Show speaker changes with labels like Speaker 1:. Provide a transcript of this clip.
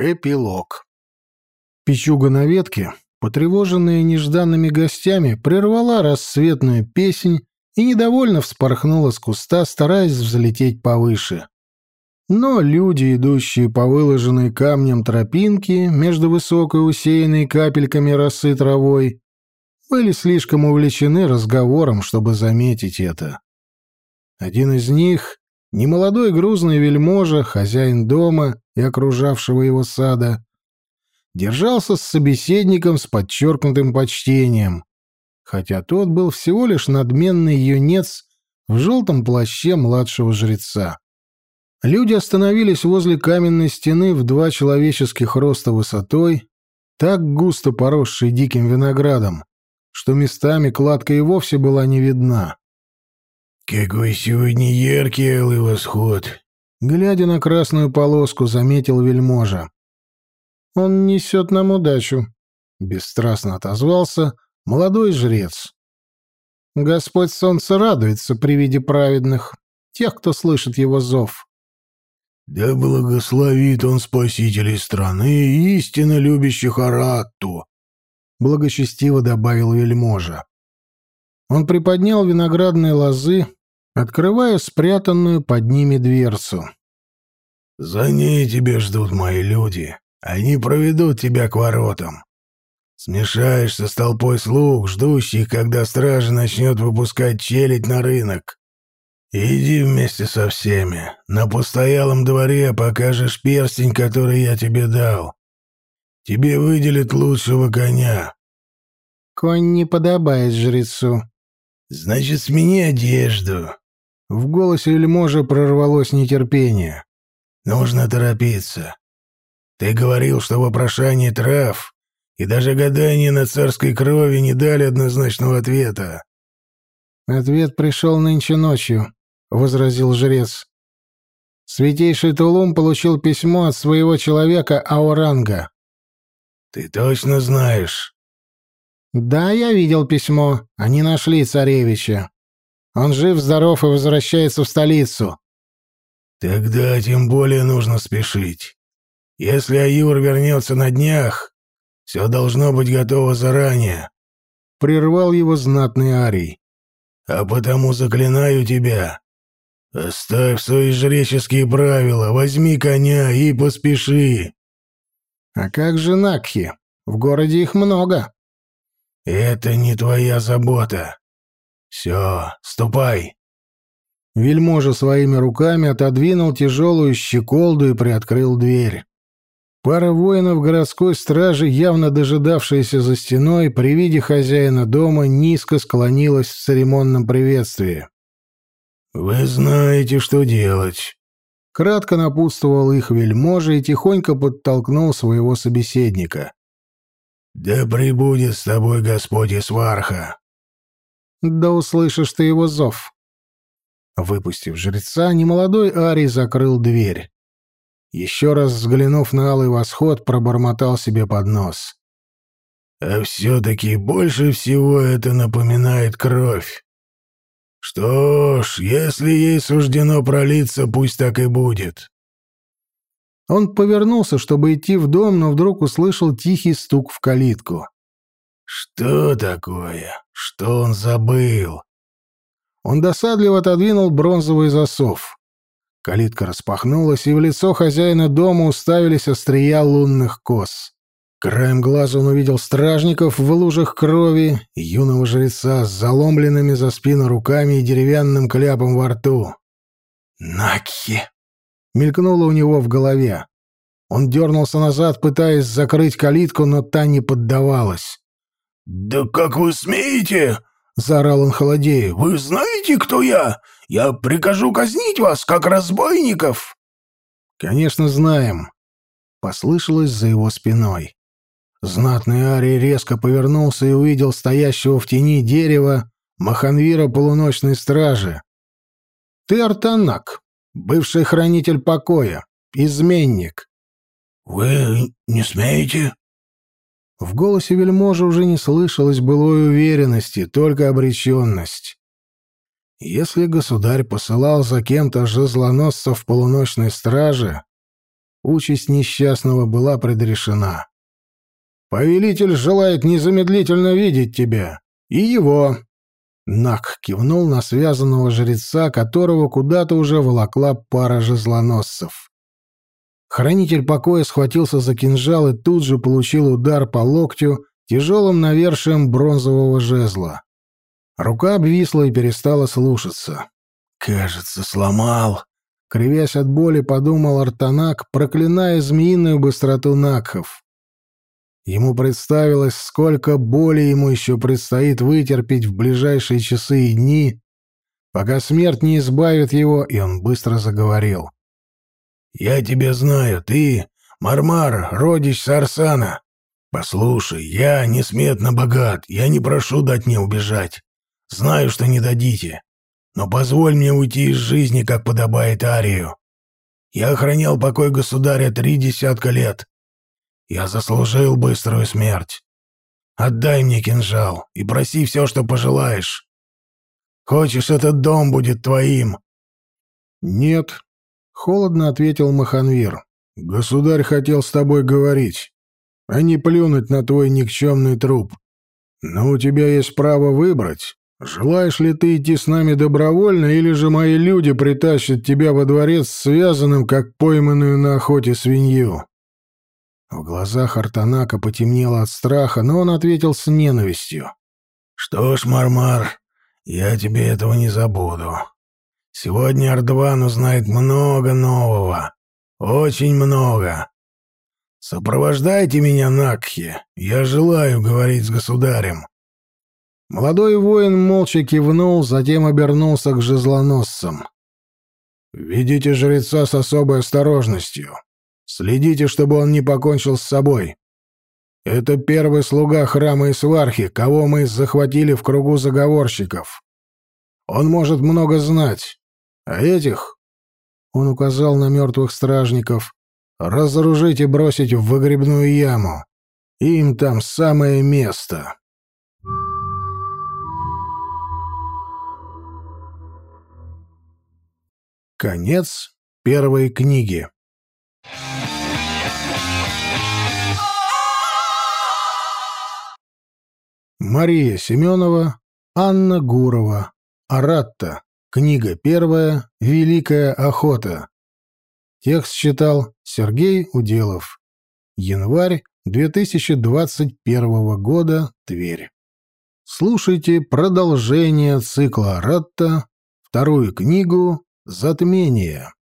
Speaker 1: Эпилог. Печуга на ветке, потревоженная нежданными гостями, прервала рассветную песнь и недовольно вспорхнула с куста, стараясь взлететь повыше. Но люди, идущие по выложенной камнем тропинке между высокой усеянной капельками росы травой, были слишком увлечены разговором, чтобы заметить это. Один из них, немолодой грузный вельможа, хозяин дома и окружавшего его сада, держался с собеседником с подчеркнутым почтением, хотя тот был всего лишь надменный юнец в желтом плаще младшего жреца. Люди остановились возле каменной стены в два человеческих роста высотой, так густо поросшей диким виноградом, что местами кладка и вовсе была не видна.
Speaker 2: «Какой сегодня яркий алый восход!»
Speaker 1: Глядя на красную полоску, заметил вельможа. «Он несет нам удачу», — бесстрастно отозвался молодой жрец. «Господь солнце радуется при виде праведных, тех, кто слышит его зов».
Speaker 2: «Да благословит он спасителей страны и истинно любящих Аратту», — благочестиво добавил вельможа.
Speaker 1: Он приподнял виноградные лозы, открывая спрятанную под ними дверцу.
Speaker 2: «За ней тебе ждут мои люди. Они проведут тебя к воротам. Смешаешься с толпой слуг, ждущих, когда стража начнет выпускать челядь на рынок. Иди вместе со всеми. На постоялом дворе покажешь перстень, который я тебе дал. Тебе выделят лучшего коня».
Speaker 1: «Конь не подобает жрецу».
Speaker 2: «Значит, смени одежду.
Speaker 1: В голосе вельможа прорвалось нетерпение.
Speaker 2: «Нужно торопиться. Ты говорил, что вопрошание трав и даже гадания на царской крови не дали однозначного ответа».
Speaker 1: «Ответ пришел нынче ночью», — возразил жрец. «Святейший Тулум получил письмо от своего человека Ауранга».
Speaker 2: «Ты точно знаешь?»
Speaker 1: «Да, я видел письмо. Они нашли царевича». Он жив-здоров и возвращается в столицу».
Speaker 2: «Тогда тем более нужно спешить. Если Аюр вернется на днях, все должно быть готово заранее», —
Speaker 1: прервал его знатный Арий.
Speaker 2: «А потому заклинаю тебя. Оставь свои жреческие правила, возьми коня и поспеши».
Speaker 1: «А как же Накхи? В городе их много».
Speaker 2: «Это не твоя забота. «Все, ступай!»
Speaker 1: Вельможа своими руками отодвинул тяжелую щеколду и приоткрыл дверь. Пара воинов городской стражи, явно дожидавшаяся за стеной, при виде хозяина дома низко склонилась в церемонном приветствии.
Speaker 2: «Вы знаете, что делать», —
Speaker 1: кратко напутствовал их вельможа и тихонько подтолкнул своего собеседника.
Speaker 2: «Да пребудет с тобой Господь Исварха!»
Speaker 1: Да услышишь ты его зов». Выпустив жреца, немолодой Арий закрыл дверь. Еще раз взглянув на алый восход, пробормотал себе под нос.
Speaker 2: «А все-таки больше всего это напоминает кровь. Что ж, если ей суждено пролиться, пусть так и будет».
Speaker 1: Он повернулся, чтобы идти в дом, но вдруг услышал тихий стук в калитку.
Speaker 2: «Что такое? Что он забыл?»
Speaker 1: Он досадливо отодвинул бронзовый засов. Калитка распахнулась, и в лицо хозяина дома уставились острия лунных кос. Краем глаза он увидел стражников в лужах крови юного жреца с заломленными за спину руками и деревянным кляпом во рту. «Накхи!» — мелькнуло у него в голове. Он дернулся назад, пытаясь закрыть калитку, но та не поддавалась.
Speaker 2: «Да как вы смеете?» — заорал он холодея. «Вы знаете, кто я? Я прикажу казнить вас, как разбойников!»
Speaker 1: «Конечно, знаем», — послышалось за его спиной. Знатный Арий резко повернулся и увидел стоящего в тени дерева Маханвира полуночной стражи. «Ты Артанак, бывший хранитель покоя, изменник».
Speaker 2: «Вы не смеете?»
Speaker 1: В голосе вельможи уже не слышалось былой уверенности, только обреченность. Если государь посылал за кем-то жезлоносца в полуночной страже, участь несчастного была предрешена. «Повелитель желает незамедлительно видеть тебя. И его!» Нак кивнул на связанного жреца, которого куда-то уже волокла пара жезлоносцев. Хранитель покоя схватился за кинжал и тут же получил удар по локтю тяжелым навершием бронзового жезла. Рука обвисла и перестала слушаться. «Кажется, сломал», — кривясь от боли, подумал Артанак, проклиная змеиную быстроту Накхов. Ему представилось, сколько боли ему еще предстоит вытерпеть в ближайшие часы и дни, пока смерть не избавит его, и он быстро заговорил.
Speaker 2: «Я тебя знаю, ты, Мармар, родич Сарсана. Послушай, я несметно богат, я не прошу дать мне убежать. Знаю, что не дадите, но позволь мне уйти из жизни, как подобает Арию. Я охранял покой государя три десятка лет, я заслужил быструю смерть. Отдай мне кинжал и проси все, что пожелаешь. Хочешь, этот дом будет твоим?»
Speaker 1: «Нет», — холодно ответил Маханвир. «Государь хотел с тобой говорить, а не плюнуть на твой никчемный труп. Но у тебя есть право выбрать, желаешь ли ты идти с нами добровольно, или же мои люди притащат тебя во дворец связанным, как пойманную на охоте свинью». В глазах Артанака потемнело от страха, но он ответил с ненавистью.
Speaker 2: «Что ж, Мармар, я тебе этого не забуду. Сегодня Ардван узнает много нового. Очень много. Сопровождайте меня, Накхи. Я желаю говорить с государем».
Speaker 1: Молодой воин молча кивнул, затем обернулся к жезлоносцам. «Ведите жреца с особой осторожностью. Следите, чтобы он не покончил с собой. Это первый слуга храма Исвархи, кого мы захватили в кругу заговорщиков. Он может много знать. А этих, — он указал на мертвых стражников, — разоружить и бросить в выгребную яму. Им там самое место. Конец первой книги. Мария Семенова, Анна Гурова, Аратта, книга первая, Великая охота. Текст читал Сергей Уделов. Январь 2021 года, Тверь. Слушайте продолжение цикла Аратта, вторую книгу «Затмение».